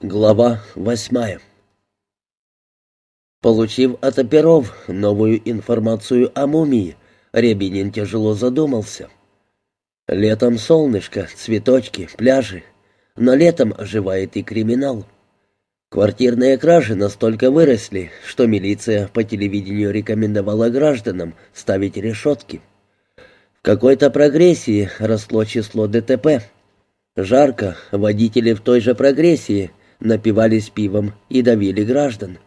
Глава восьмая Получив от оперов новую информацию о мумии, Рябинин тяжело задумался. Летом солнышко, цветочки, пляжи, но летом оживает и криминал. Квартирные кражи настолько выросли, что милиция по телевидению рекомендовала гражданам ставить решетки. В какой-то прогрессии росло число ДТП. Жарко, водители в той же прогрессии – напивались пивом и давили граждан.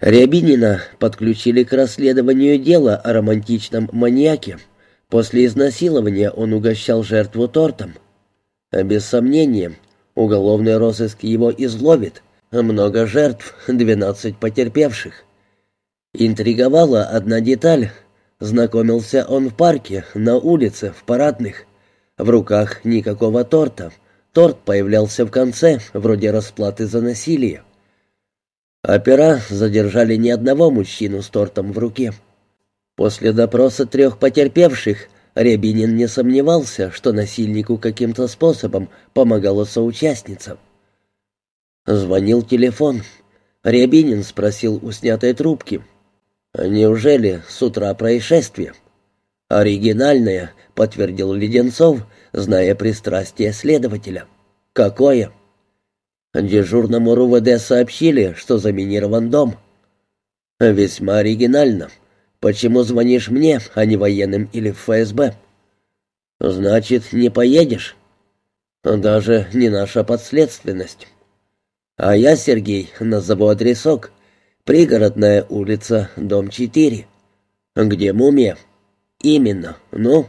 Рябинина подключили к расследованию дела о романтичном маньяке. После изнасилования он угощал жертву тортом. Без сомнения, уголовный розыск его изловит. Много жертв, двенадцать потерпевших. Интриговала одна деталь. Знакомился он в парке, на улице, в парадных. В руках никакого торта — Торт появлялся в конце, вроде расплаты за насилие. Опера задержали ни одного мужчину с тортом в руке. После допроса трех потерпевших Рябинин не сомневался, что насильнику каким-то способом помогала соучастница. Звонил телефон. Рябинин спросил у снятой трубки. «Неужели с утра происшествие?» «Оригинальное», — подтвердил Леденцов, зная пристрастие следователя. «Какое?» Дежурному РУВД сообщили, что заминирован дом. «Весьма оригинально. Почему звонишь мне, а не военным или ФСБ?» «Значит, не поедешь?» «Даже не наша подследственность». «А я, Сергей, назову адресок. Пригородная улица, дом 4. Где мумия?» «Именно. Ну?»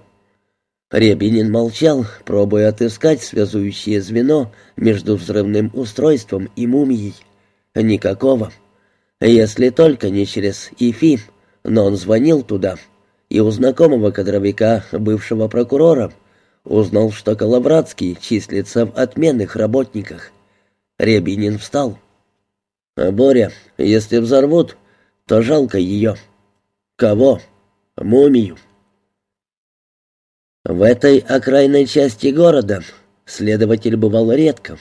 Рябинин молчал, пробуя отыскать связующее звено между взрывным устройством и мумией. Никакого. Если только не через ИФИ, но он звонил туда, и у знакомого кадровика, бывшего прокурора, узнал, что Коловратский числится в отменных работниках. Рябинин встал. «А «Боря, если взорвут, то жалко ее». «Кого?» «Мумию». В этой окраинной части города следователь бывал редко,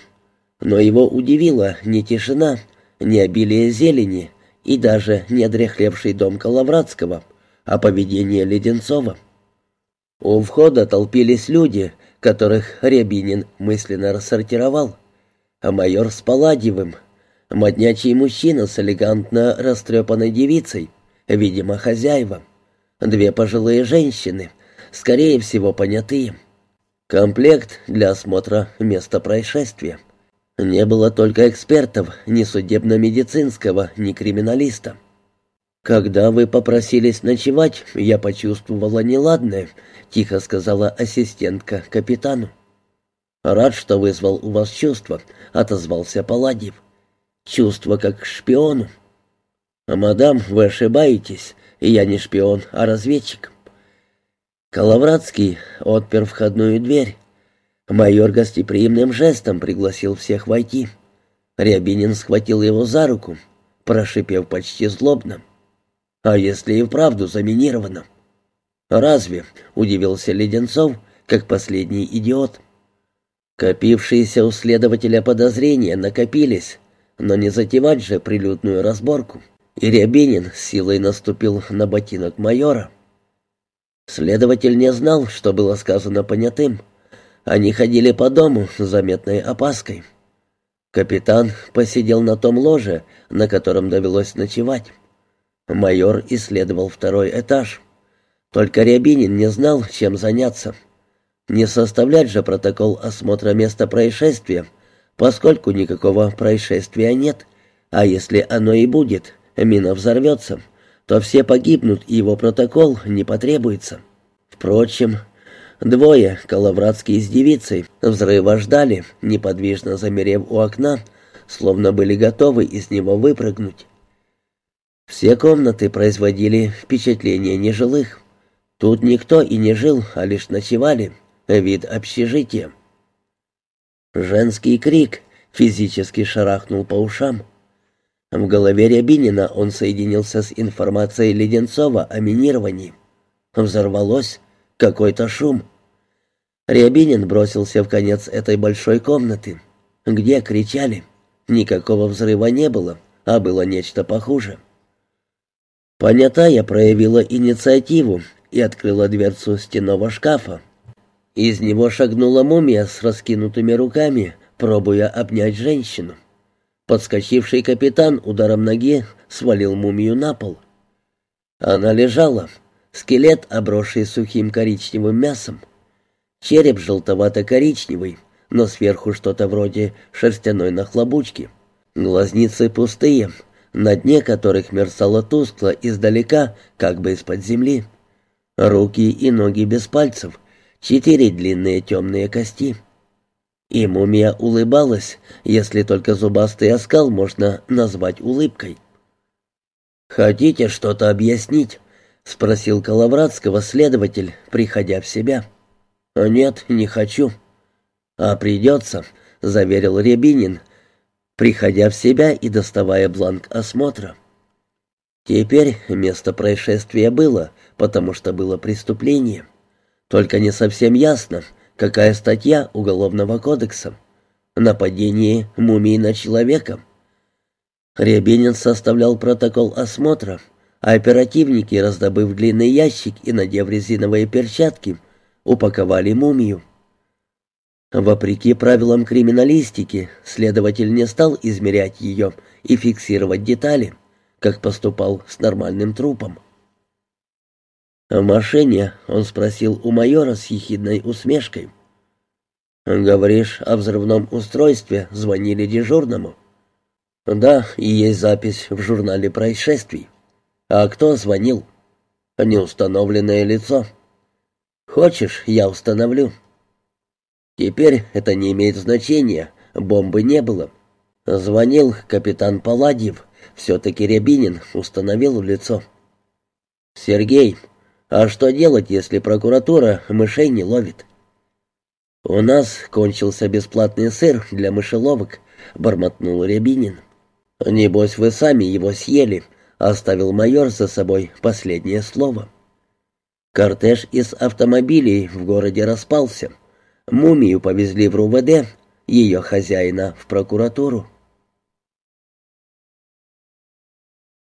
но его удивила не тишина, не обилие зелени и даже не одряхлевший дом Коловратского, а поведение Леденцова. У входа толпились люди, которых Рябинин мысленно рассортировал, а майор с Палладьевым, моднячий мужчина с элегантно растрепанной девицей, видимо, хозяева, две пожилые женщины — скорее всего, понятые. Комплект для осмотра места происшествия. Не было только экспертов, ни судебно-медицинского, ни криминалиста. «Когда вы попросились ночевать, я почувствовала неладное», — тихо сказала ассистентка капитану. «Рад, что вызвал у вас чувство», — отозвался Паладьев. «Чувство как к шпиону». «Мадам, вы ошибаетесь. Я не шпион, а разведчик». Коловратский отпер входную дверь. Майор гостеприимным жестом пригласил всех войти. Рябинин схватил его за руку, прошипев почти злобно. «А если и вправду заминировано?» «Разве?» — удивился Леденцов, как последний идиот. Копившиеся у следователя подозрения накопились, но не затевать же прилюдную разборку. И Рябинин силой наступил на ботинок майора. Следователь не знал, что было сказано понятым. Они ходили по дому с заметной опаской. Капитан посидел на том ложе, на котором довелось ночевать. Майор исследовал второй этаж. Только Рябинин не знал, чем заняться. Не составлять же протокол осмотра места происшествия, поскольку никакого происшествия нет, а если оно и будет, мина взорвется — то все погибнут, и его протокол не потребуется. Впрочем, двое, Коловратский с девицей, взрыва ждали, неподвижно замерев у окна, словно были готовы из него выпрыгнуть. Все комнаты производили впечатление нежилых. Тут никто и не жил, а лишь ночевали. Вид общежития. Женский крик физически шарахнул по ушам. В голове Рябинина он соединился с информацией Леденцова о минировании. Взорвалось. Какой-то шум. Рябинин бросился в конец этой большой комнаты. Где кричали? Никакого взрыва не было, а было нечто похуже. Понятая проявила инициативу и открыла дверцу стенного шкафа. Из него шагнула мумия с раскинутыми руками, пробуя обнять женщину. Подскочивший капитан ударом ноги свалил мумию на пол. Она лежала, скелет, обросший сухим коричневым мясом. Череп желтовато-коричневый, но сверху что-то вроде шерстяной нахлобучки. Глазницы пустые, на дне которых мерцало тускло издалека, как бы из-под земли. Руки и ноги без пальцев, четыре длинные темные кости. И мумия улыбалась, если только зубастый оскал можно назвать улыбкой. «Хотите что-то объяснить?» — спросил Коловратского следователь, приходя в себя. «Нет, не хочу». «А придется», — заверил Рябинин, приходя в себя и доставая бланк осмотра. Теперь место происшествия было, потому что было преступление. Только не совсем ясно, какая статья Уголовного кодекса. Нападение мумии на человека. Рябинин составлял протокол осмотра, а оперативники, раздобыв длинный ящик и надев резиновые перчатки, упаковали мумию. Вопреки правилам криминалистики, следователь не стал измерять ее и фиксировать детали, как поступал с нормальным трупом. В машине он спросил у майора с ехидной усмешкой. «Говоришь, о взрывном устройстве звонили дежурному?» «Да, и есть запись в журнале происшествий». «А кто звонил?» «Неустановленное лицо». «Хочешь, я установлю?» Теперь это не имеет значения, бомбы не было. Звонил капитан Паладьев, все-таки Рябинин установил лицо. «Сергей, а что делать, если прокуратура мышей не ловит?» «У нас кончился бесплатный сыр для мышеловок», — бормотнул Рябинин. «Небось, вы сами его съели», — оставил майор за собой последнее слово. Кортеж из автомобилей в городе распался. Мумию повезли в РУВД, ее хозяина в прокуратуру.